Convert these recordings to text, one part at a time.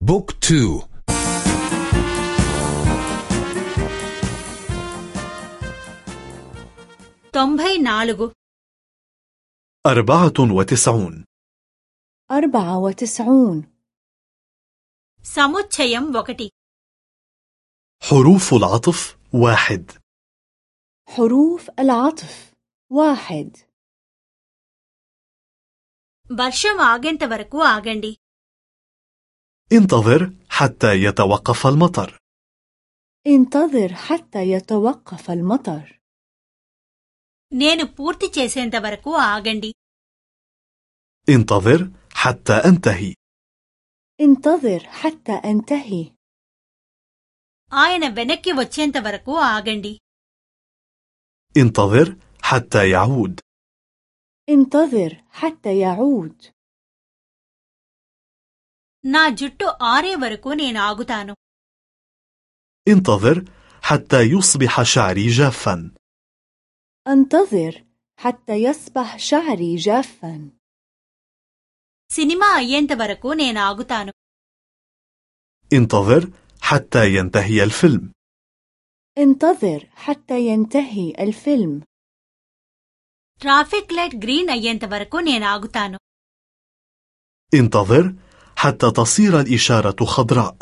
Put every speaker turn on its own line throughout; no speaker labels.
بوك تو
తొంభై నాలుగు
أربعة وتسعون
أربعة وتسعون
సముచ్చయం ఒకటి
حروف العطف واحد
حروف العطف واحد
వర్షం ఆగేంత వరకు ఆగండి
انتظر حتى يتوقف المطر
انتظر حتى يتوقف المطر
నేను పూర్తి చేసేంత వరకు ఆగండి
انتظر حتى أنتهي
انتظر حتى أنتهي
ఆయన వెనక్కి వచ్చేంత వరకు ఆగండి
انتظر حتى يعود
انتظر حتى يعود
నా జుట్టు ఆరే వరకు నేను ఆగుతాను
انتظر حتى يصبح شعري جافا
انتظر حتى يصبح شعري جافا
సినిమా అయ్యేంత వరకు నేను ఆగుతాను
انتظر حتى ينتهي الفيلم
انتظر حتى ينتهي الفيلم
ట్రాఫిక్ లైట్ గ్రీన్ అయ్యేంత వరకు నేను ఆగుతాను
انتظر حتى تصير الإشارة خضراء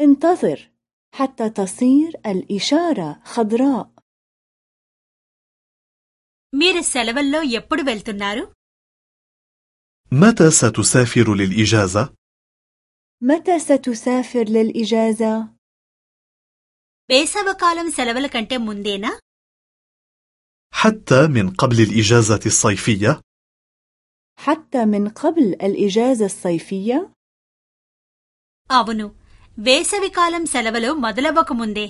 انتظر حتى تصير الإشارة خضراء
మీరు సెలవుల్లో ఎప్పుడు వెళ్తున్నారు
متى ستسافر للإجازة؟
متى ستسافر للإجازة؟
వేసవకాలం సెలవుల కంటే ముందేనా
حتى من قبل الإجازة الصيفية؟
حتى من قبل الإجازة الصيفية؟
అవును వేసవికాలం సెలవులు మొదలవ్వక ముందే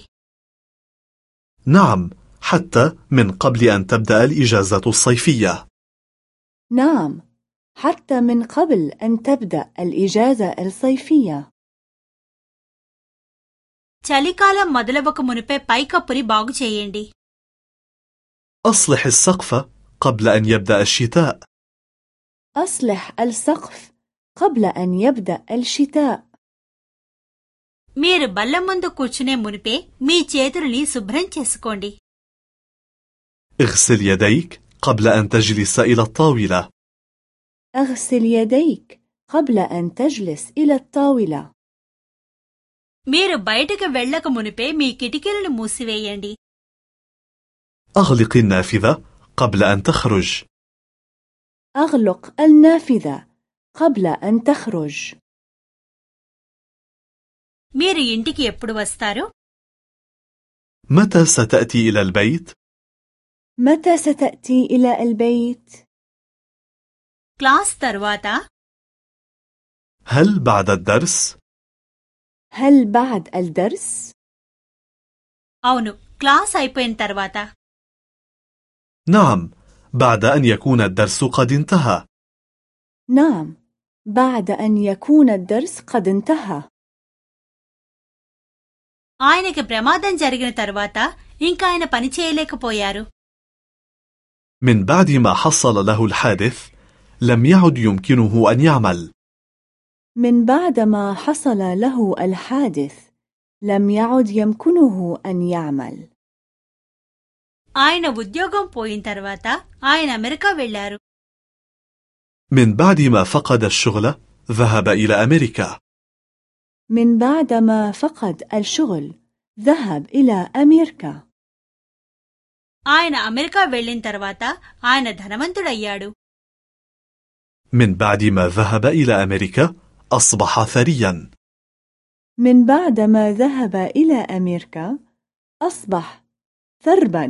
نعم حتى من قبل أن تبدأ الإجازة الصيفية
نعم حتى من قبل أن تبدأ الإجازة الصيفية
చలికాలం మొదలవ్వక మునిపే పైకప్పుని బాగు చేయండి
أصلح السقف قبل أن يبدأ الشتاء
أصلح السقف قبل أن يبدأ الشتاء
మీరు బల్ల ముందు కూర్చునే మునిపే మీ చేతులని శుభ్రం చేసుకోండి
اغسل يديك قبل أن تجلس إلى الطاولة
أغسل يديك قبل أن تجلس إلى الطاولة
మీరు బయటకు వెళ్ళక మునిపే మీ కిటికీలను మూసివేయండి
أغلق النافذة قبل أن تخرج
أغلق النافذة قبل أن تخرج
మీరు ఇంటికి ఎప్పుడు వస్తారు
متى ستأتي إلى البيت؟
متى ستأتي إلى البيت؟
క్లాస్ తర్వాత
هل بعد الدرس؟
هل بعد الدرس؟
అవును క్లాస్ అయిపోయిన తర్వాత
نعم بعد أن يكون الدرس قد انتهى
نعم بعد أن يكون الدرس قد انتهى
ఆయనకి ప్రమాదం జరిగిన తర్వాత ఇంకా ఆయన పని చేయలేకపోయారు
من بعد ما حصل له الحادث لم يعد يمكنه أن يعمل
من بعد ما حصل له الحادث لم يعد يمكنه أن يعمل
ఆయన ఉద్యోగం పోయిన తర్వాత ఆయన అమెరికా వెళ్లారు
من بعد ما فقد الشغل ذهب إلى أمريكا
من بعد ما فقد الشغل ذهب إلى أمريكا
ఆయన అమెరికా వెళ్లిన తర్వాత ఆయన ధనవంతుడయ్యాడు
من بعد ما ذهب إلى أمريكا أصبح ثريا
من بعد ما ذهب إلى أمريكا أصبح ثربا